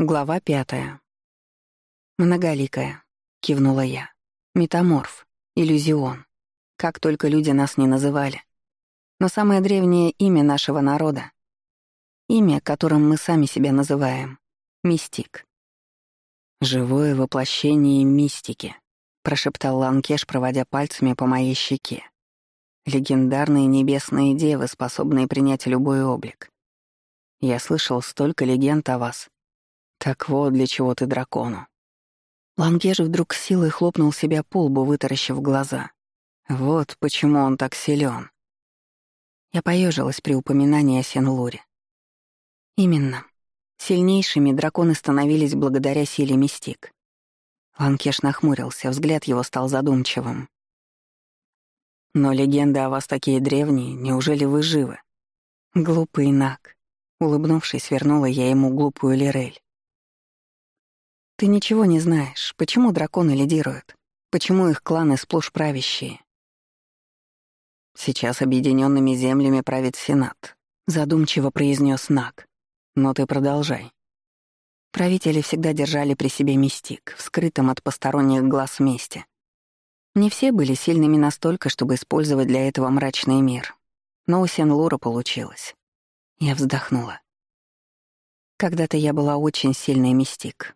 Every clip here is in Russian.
Глава пятая. «Многоликая», — кивнула я. «Метаморф, иллюзион. Как только люди нас не называли. Но самое древнее имя нашего народа — имя, которым мы сами себя называем — Мистик». «Живое воплощение мистики», — прошептал Ланкеш, проводя пальцами по моей щеке. «Легендарные небесные девы, способные принять любой облик. Я слышал столько легенд о вас, так вот для чего ты дракону. Лангеж вдруг силой хлопнул себя по лбу, вытаращив глаза. Вот почему он так силен. Я поежилась при упоминании о Сен-Луре. Именно. Сильнейшими драконы становились благодаря силе мистик. Ланкеш нахмурился, взгляд его стал задумчивым. «Но легенды о вас такие древние, неужели вы живы?» Глупый Нак. Улыбнувшись, вернула я ему глупую Лирель. Ты ничего не знаешь, почему драконы лидируют, почему их кланы сплошь правящие. Сейчас объединенными землями правит Сенат, задумчиво произнес Нак. Но ты продолжай. Правители всегда держали при себе мистик, в скрытом от посторонних глаз месте. Не все были сильными настолько, чтобы использовать для этого мрачный мир. Но у Сен-Лура получилось. Я вздохнула. Когда-то я была очень сильной мистик,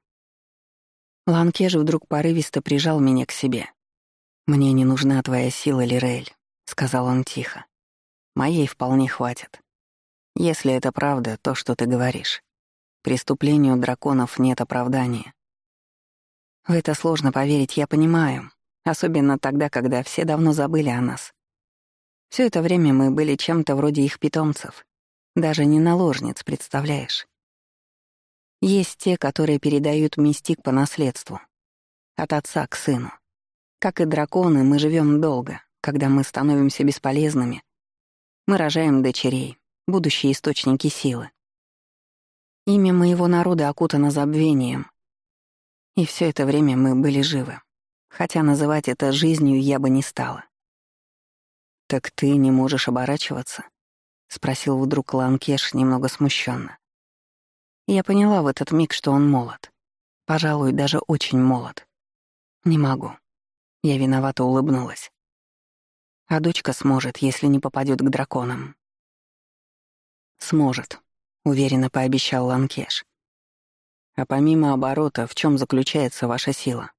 Ланкеж вдруг порывисто прижал меня к себе. «Мне не нужна твоя сила, Лирель», — сказал он тихо. «Моей вполне хватит. Если это правда, то, что ты говоришь. Преступлению драконов нет оправдания. В это сложно поверить, я понимаю. Особенно тогда, когда все давно забыли о нас. Все это время мы были чем-то вроде их питомцев. Даже не наложниц, представляешь? Есть те, которые передают мистик по наследству. От отца к сыну. Как и драконы, мы живем долго. Когда мы становимся бесполезными, мы рожаем дочерей, будущие источники силы. Имя моего народа окутано забвением. И все это время мы были живы. Хотя называть это жизнью я бы не стала. «Так ты не можешь оборачиваться?» — спросил вдруг Ланкеш немного смущенно. Я поняла в этот миг, что он молод. Пожалуй, даже очень молод. Не могу. Я виновато улыбнулась. А дочка сможет, если не попадет к драконам. Сможет, уверенно пообещал Ланкеш. А помимо оборота, в чем заключается ваша сила?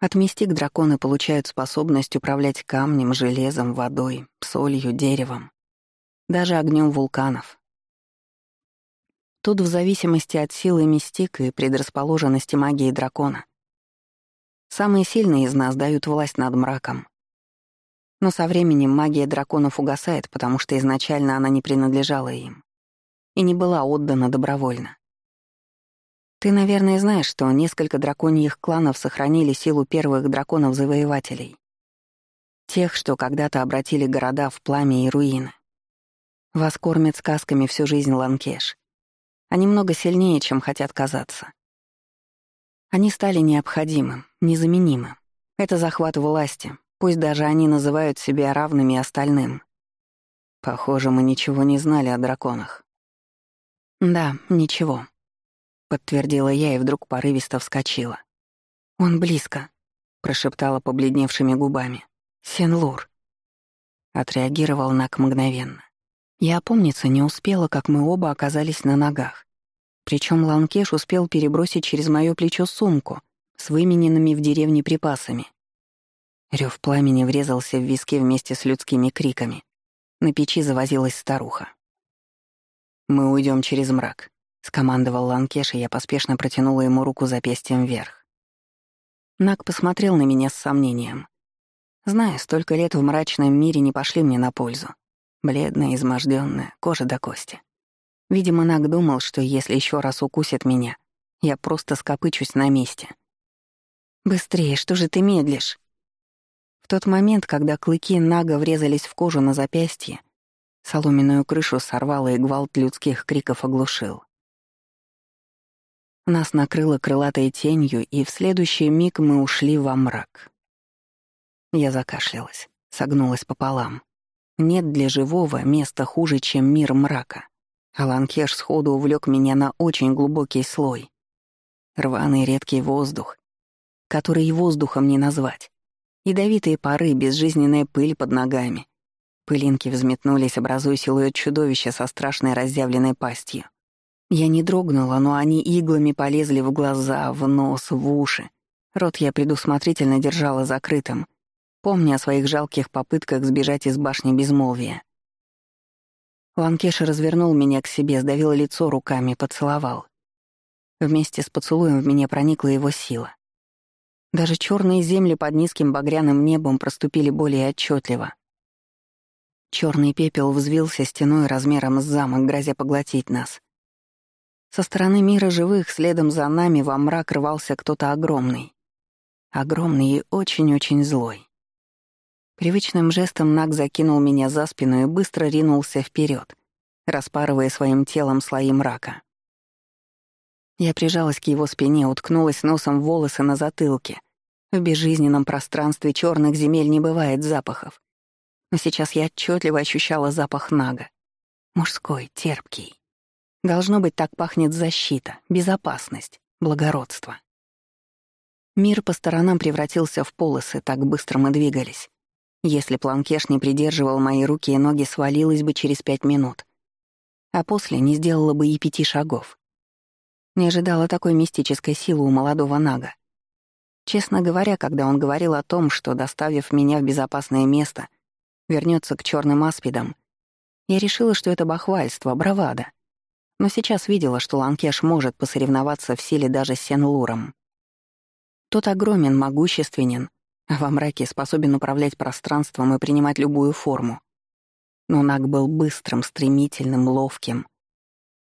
От мистик драконы получают способность управлять камнем, железом, водой, солью, деревом, даже огнем вулканов, Тут в зависимости от силы мистик и предрасположенности магии дракона. Самые сильные из нас дают власть над мраком. Но со временем магия драконов угасает, потому что изначально она не принадлежала им и не была отдана добровольно. Ты, наверное, знаешь, что несколько драконьих кланов сохранили силу первых драконов-завоевателей. Тех, что когда-то обратили города в пламя и руины. Вас кормят сказками всю жизнь Ланкеш. Они много сильнее, чем хотят казаться. Они стали необходимым, незаменимым. Это захват власти, пусть даже они называют себя равными остальным. Похоже, мы ничего не знали о драконах. Да, ничего, подтвердила я и вдруг порывисто вскочила. Он близко, прошептала побледневшими губами. Сенлур. Отреагировал Нак мгновенно. Я опомниться не успела, как мы оба оказались на ногах. Причем Ланкеш успел перебросить через моё плечо сумку с вымененными в деревне припасами. Рёв пламени врезался в виски вместе с людскими криками. На печи завозилась старуха. «Мы уйдем через мрак», — скомандовал Ланкеш, и я поспешно протянула ему руку запястьем вверх. Нак посмотрел на меня с сомнением. Зная, столько лет в мрачном мире не пошли мне на пользу. Бледная, измождённая, кожа до кости. Видимо, Наг думал, что если еще раз укусит меня, я просто скопычусь на месте. «Быстрее, что же ты медлишь?» В тот момент, когда клыки Нага врезались в кожу на запястье, соломенную крышу сорвало и гвалт людских криков оглушил. Нас накрыло крылатой тенью, и в следующий миг мы ушли во мрак. Я закашлялась, согнулась пополам. Нет для живого места хуже, чем мир мрака. Аланкеш сходу увлек меня на очень глубокий слой. Рваный редкий воздух, который и воздухом не назвать. Ядовитые пары, безжизненная пыль под ногами. Пылинки взметнулись, образуя силуэт чудовища со страшной разъявленной пастью. Я не дрогнула, но они иглами полезли в глаза, в нос, в уши. Рот я предусмотрительно держала закрытым, помня о своих жалких попытках сбежать из башни безмолвия. Ланкеш развернул меня к себе, сдавил лицо руками, поцеловал. Вместе с поцелуем в меня проникла его сила. Даже черные земли под низким багряным небом проступили более отчетливо. Черный пепел взвился стеной размером с замок, грозя поглотить нас. Со стороны мира живых следом за нами во мрак рвался кто-то огромный. Огромный и очень-очень злой. Привычным жестом Наг закинул меня за спину и быстро ринулся вперед, распарывая своим телом слои мрака. Я прижалась к его спине, уткнулась носом в волосы на затылке. В безжизненном пространстве черных земель не бывает запахов. Но сейчас я отчетливо ощущала запах Нага. Мужской, терпкий. Должно быть, так пахнет защита, безопасность, благородство. Мир по сторонам превратился в полосы, так быстро мы двигались. Если планкеш не придерживал мои руки и ноги, свалилась бы через пять минут. А после не сделала бы и пяти шагов. Не ожидала такой мистической силы у молодого Нага. Честно говоря, когда он говорил о том, что, доставив меня в безопасное место, вернется к черным аспидам, я решила, что это бахвальство, бравада — но сейчас видела, что Ланкеш может посоревноваться в силе даже с Сен-Луром. Тот огромен, могущественен, а во мраке способен управлять пространством и принимать любую форму. Но Наг был быстрым, стремительным, ловким.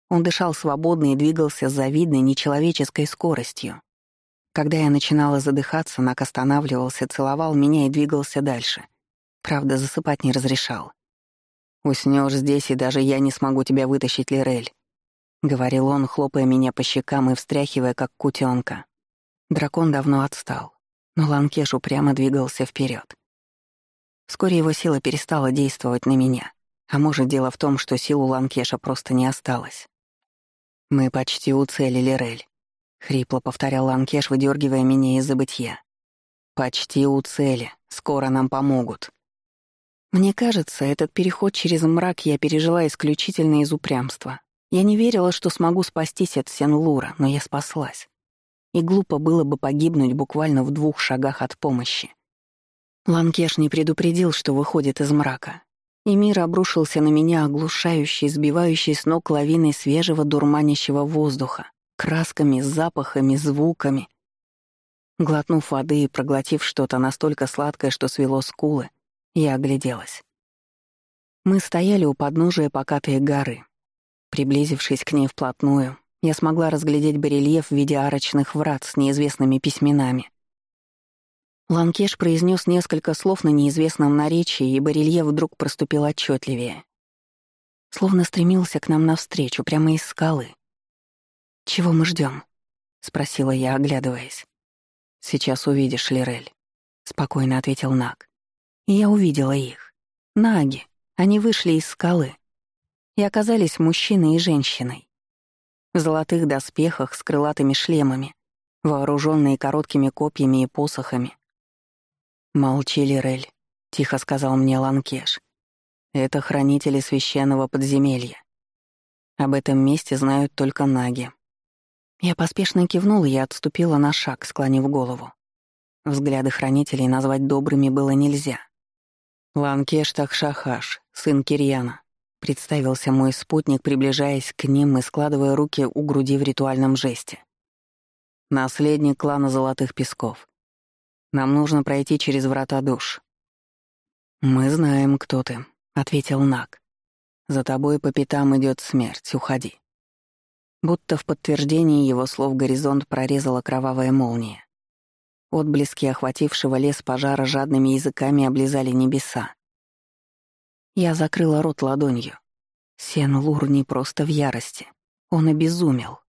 Он дышал свободно и двигался с завидной нечеловеческой скоростью. Когда я начинала задыхаться, Наг останавливался, целовал меня и двигался дальше. Правда, засыпать не разрешал. «Уснёшь здесь, и даже я не смогу тебя вытащить, Лирель. — говорил он, хлопая меня по щекам и встряхивая, как кутенка. Дракон давно отстал, но Ланкеш упрямо двигался вперед. Вскоре его сила перестала действовать на меня, а может, дело в том, что сил у Ланкеша просто не осталось. «Мы почти уцелили Рель», — хрипло повторял Ланкеш, выдергивая меня из забытья. «Почти у цели. Скоро нам помогут». Мне кажется, этот переход через мрак я пережила исключительно из упрямства, я не верила, что смогу спастись от Сен-Лура, но я спаслась. И глупо было бы погибнуть буквально в двух шагах от помощи. Ланкеш не предупредил, что выходит из мрака. И мир обрушился на меня, оглушающий, сбивающий с ног лавиной свежего дурманящего воздуха, красками, запахами, звуками. Глотнув воды и проглотив что-то настолько сладкое, что свело скулы, я огляделась. Мы стояли у подножия покатой горы, Приблизившись к ней вплотную, я смогла разглядеть барельеф в виде арочных врат с неизвестными письменами. Ланкеш произнес несколько слов на неизвестном наречии, и барельеф вдруг проступил отчетливее. Словно стремился к нам навстречу, прямо из скалы. «Чего мы ждем? спросила я, оглядываясь. «Сейчас увидишь, Лирель», — спокойно ответил Наг. И я увидела их. Наги. Они вышли из скалы и оказались мужчиной и женщиной. В золотых доспехах с крылатыми шлемами, вооруженные короткими копьями и посохами. «Молчи, Лирель», — тихо сказал мне Ланкеш. «Это хранители священного подземелья. Об этом месте знают только наги». Я поспешно кивнула и отступила на шаг, склонив голову. Взгляды хранителей назвать добрыми было нельзя. Ланкеш Тахшахаш, сын Кирьяна, Представился мой спутник, приближаясь к ним и складывая руки у груди в ритуальном жесте. Наследник клана Золотых Песков. Нам нужно пройти через врата душ. Мы знаем, кто ты, ответил Нак. За тобой по пятам идет смерть, уходи. Будто в подтверждении его слов горизонт прорезала кровавая молния. Отблески охватившего лес пожара жадными языками облизали небеса. Я закрыла рот ладонью. Сен Лур не просто в ярости. Он обезумел.